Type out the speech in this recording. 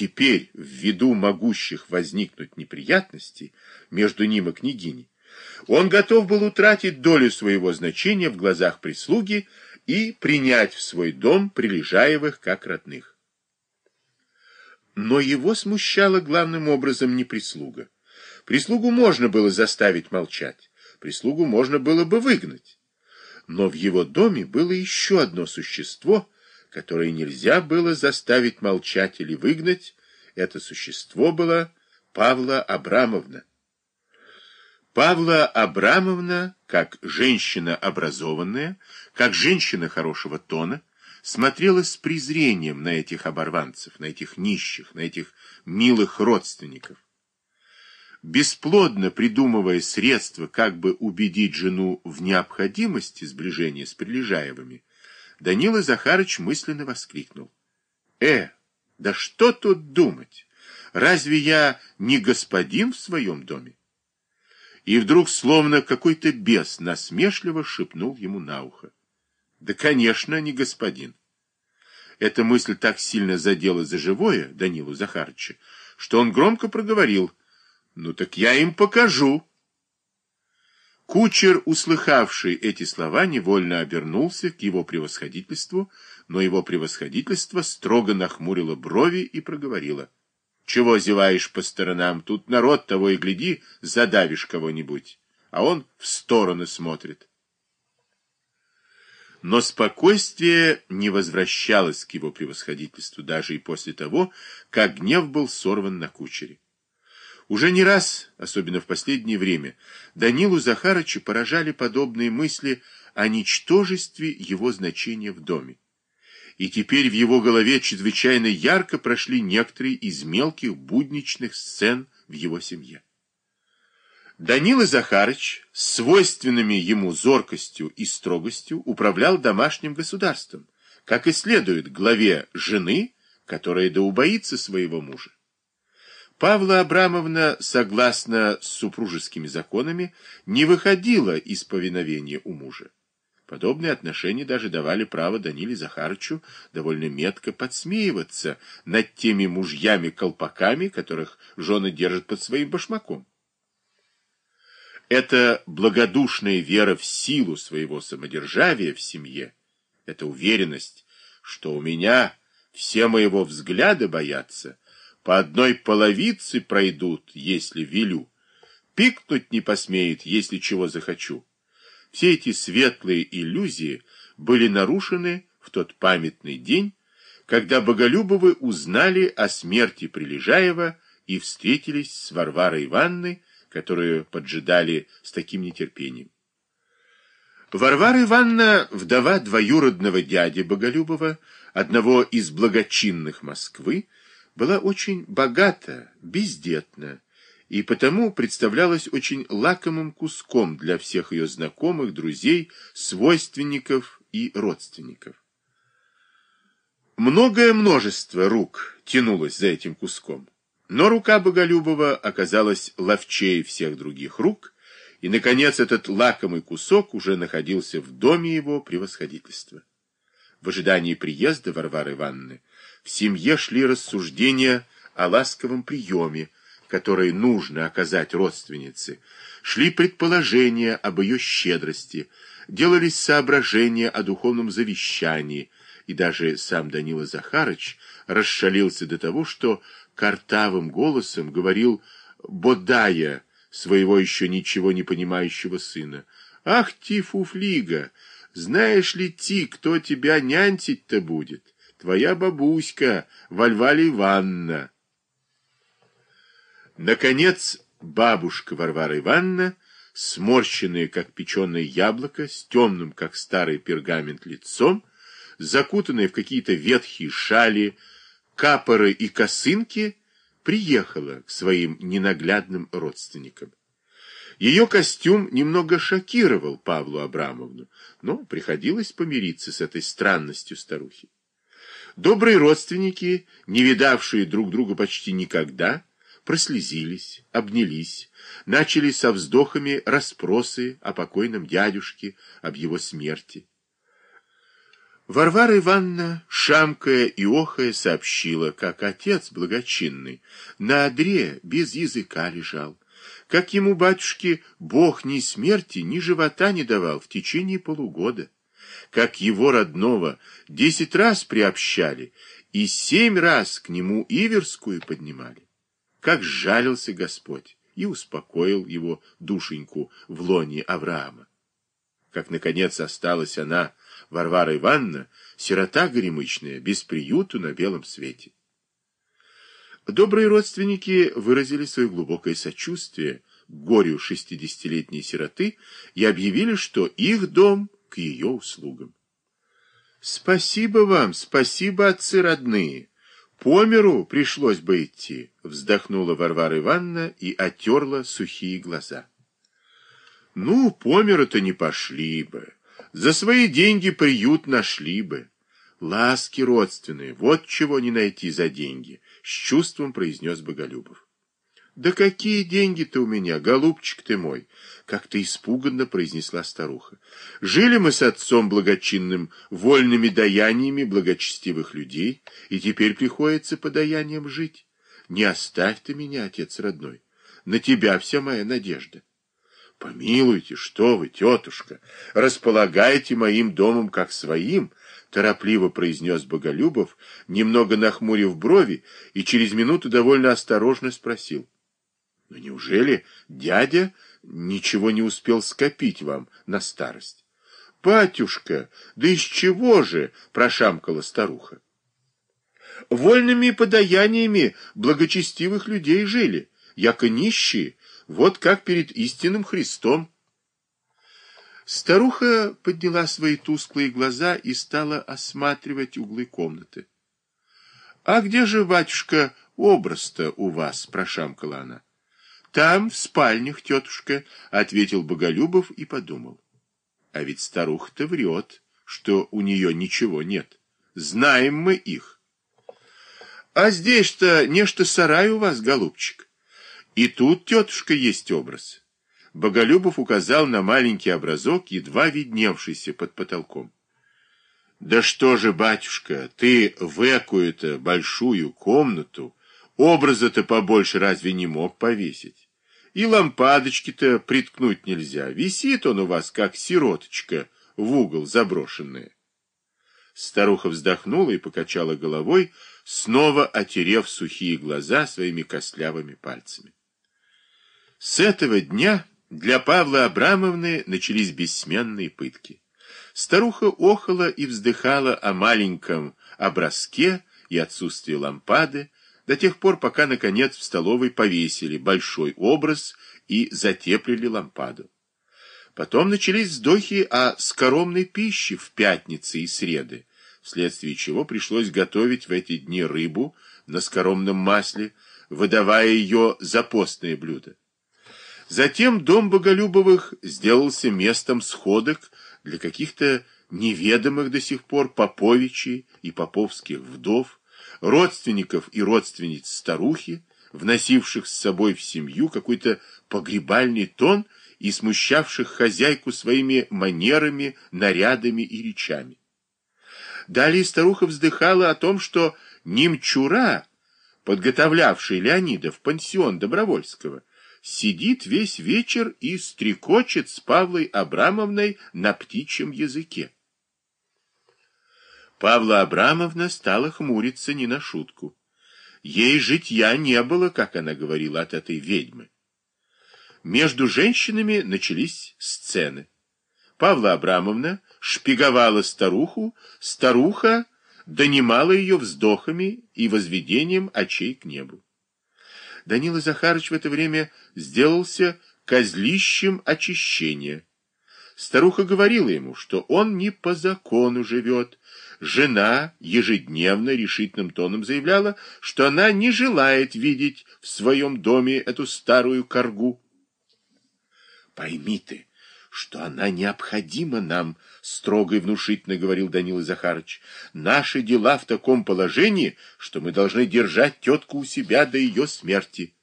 теперь, ввиду могущих возникнуть неприятностей между ним и княгиней, он готов был утратить долю своего значения в глазах прислуги и принять в свой дом Прилежаевых как родных. Но его смущала главным образом не прислуга. Прислугу можно было заставить молчать, прислугу можно было бы выгнать. Но в его доме было еще одно существо, которое нельзя было заставить молчать или выгнать. Это существо было Павла Абрамовна. Павла Абрамовна, как женщина образованная, как женщина хорошего тона, смотрела с презрением на этих оборванцев, на этих нищих, на этих милых родственников. Бесплодно придумывая средства, как бы убедить жену в необходимости сближения с Прилежаевыми, Данила Захарыч мысленно воскликнул. «Э, да что тут думать? Разве я не господин в своем доме?» И вдруг, словно какой-то бес, насмешливо шепнул ему на ухо. Да, конечно, не господин. Эта мысль так сильно задела за живое Данилу Захарыча, что он громко проговорил. Ну так я им покажу. Кучер, услыхавший эти слова, невольно обернулся к его превосходительству, но его превосходительство строго нахмурило брови и проговорило. Чего зеваешь по сторонам? Тут народ того и гляди, задавишь кого-нибудь. А он в стороны смотрит. Но спокойствие не возвращалось к его превосходительству даже и после того, как гнев был сорван на кучере. Уже не раз, особенно в последнее время, Данилу Захарыча поражали подобные мысли о ничтожестве его значения в доме. И теперь в его голове чрезвычайно ярко прошли некоторые из мелких будничных сцен в его семье. Данила Захарыч с свойственными ему зоркостью и строгостью управлял домашним государством, как и следует главе жены, которая да убоится своего мужа. Павла Абрамовна, согласно с супружескими законами, не выходила из повиновения у мужа. Подобные отношения даже давали право Даниле Захарычу довольно метко подсмеиваться над теми мужьями-колпаками, которых жены держат под своим башмаком. Эта благодушная вера в силу своего самодержавия в семье, эта уверенность, что у меня все моего взгляда боятся, по одной половице пройдут, если велю, пикнуть не посмеет, если чего захочу. Все эти светлые иллюзии были нарушены в тот памятный день, когда Боголюбовы узнали о смерти Прилежаева и встретились с Варварой Ивановной, которую поджидали с таким нетерпением. Варвара Ивановна, вдова двоюродного дяди Боголюбова, одного из благочинных Москвы, была очень богата, бездетна, и потому представлялась очень лакомым куском для всех ее знакомых, друзей, свойственников и родственников. Многое множество рук тянулось за этим куском. Но рука Боголюбова оказалась ловчее всех других рук, и, наконец, этот лакомый кусок уже находился в доме его превосходительства. В ожидании приезда Варвары Ивановны в семье шли рассуждения о ласковом приеме, который нужно оказать родственнице, шли предположения об ее щедрости, делались соображения о духовном завещании, и даже сам Данила Захарыч расшалился до того, что картавым голосом говорил Бодая, своего еще ничего не понимающего сына. «Ах ти, фуфлига, знаешь ли ти, кто тебя нянтить-то будет? Твоя бабуська, Вальваля Ивановна». Наконец, бабушка Варвара Ивановна, сморщенная, как печеное яблоко, с темным, как старый пергамент, лицом, закутанная в какие-то ветхие шали, капоры и косынки, приехала к своим ненаглядным родственникам. Ее костюм немного шокировал Павлу Абрамовну, но приходилось помириться с этой странностью старухи. Добрые родственники, не видавшие друг друга почти никогда, прослезились, обнялись, начали со вздохами расспросы о покойном дядюшке, об его смерти. Варвара Ивановна, шамкая и охая, сообщила, как отец благочинный на одре без языка лежал, как ему, батюшки, Бог ни смерти, ни живота не давал в течение полугода, как его родного десять раз приобщали и семь раз к нему Иверскую поднимали. Как жалился Господь и успокоил его душеньку в лоне Авраама. Как, наконец, осталась она Варвара Ивановна, сирота горемычная, без приюту на белом свете. Добрые родственники выразили свое глубокое сочувствие к горю шестидесятилетней сироты и объявили, что их дом к ее услугам. «Спасибо вам, спасибо, отцы родные. По миру пришлось бы идти», — вздохнула Варвара Ивановна и отерла сухие глаза. «Ну, по миру-то не пошли бы». За свои деньги приют нашли бы. Ласки родственные, вот чего не найти за деньги, с чувством произнес Боголюбов. Да какие деньги-то у меня, голубчик ты мой, как-то испуганно произнесла старуха. Жили мы с отцом благочинным вольными даяниями благочестивых людей, и теперь приходится по даяниям жить. Не оставь ты меня, отец родной, на тебя вся моя надежда. Помилуйте, что вы, тетушка, располагаете моим домом как своим, торопливо произнес Боголюбов, немного нахмурив брови, и через минуту довольно осторожно спросил. «Ну, неужели дядя ничего не успел скопить вам на старость? Батюшка, да из чего же, прошамкала старуха. Вольными подаяниями благочестивых людей жили, яко нищие, вот как перед истинным Христом. Старуха подняла свои тусклые глаза и стала осматривать углы комнаты. — А где же, батюшка, образ-то у вас? — прошамкала она. — Там, в спальнях, тетушка, — ответил Боголюбов и подумал. А ведь старуха-то врет, что у нее ничего нет. Знаем мы их. — А здесь-то нечто сарай у вас, голубчик. И тут, тетушка, есть образ. Боголюбов указал на маленький образок, едва видневшийся под потолком. Да что же, батюшка, ты в экую-то большую комнату образа-то побольше разве не мог повесить? И лампадочки-то приткнуть нельзя. Висит он у вас, как сироточка, в угол заброшенная. Старуха вздохнула и покачала головой, снова отерев сухие глаза своими костлявыми пальцами. С этого дня для Павла Абрамовны начались бессменные пытки. Старуха охала и вздыхала о маленьком образке и отсутствии лампады до тех пор, пока, наконец, в столовой повесили большой образ и затеплили лампаду. Потом начались вздохи о скоромной пище в пятницы и среды, вследствие чего пришлось готовить в эти дни рыбу на скоромном масле, выдавая ее за постное блюдо. Затем дом Боголюбовых сделался местом сходок для каких-то неведомых до сих пор поповичей и поповских вдов, родственников и родственниц старухи, вносивших с собой в семью какой-то погребальный тон и смущавших хозяйку своими манерами, нарядами и речами. Далее старуха вздыхала о том, что немчура, подготовлявший Леонида в пансион Добровольского, сидит весь вечер и стрекочет с Павлой Абрамовной на птичьем языке. Павла Абрамовна стала хмуриться не на шутку. Ей житья не было, как она говорила, от этой ведьмы. Между женщинами начались сцены. Павла Абрамовна шпиговала старуху, старуха донимала ее вздохами и возведением очей к небу. Данила Захарыч в это время сделался козлищем очищения. Старуха говорила ему, что он не по закону живет. Жена ежедневно решительным тоном заявляла, что она не желает видеть в своем доме эту старую коргу. «Пойми ты, что она необходима нам, — строго и внушительно говорил Данила Захарыч. Наши дела в таком положении, что мы должны держать тетку у себя до ее смерти.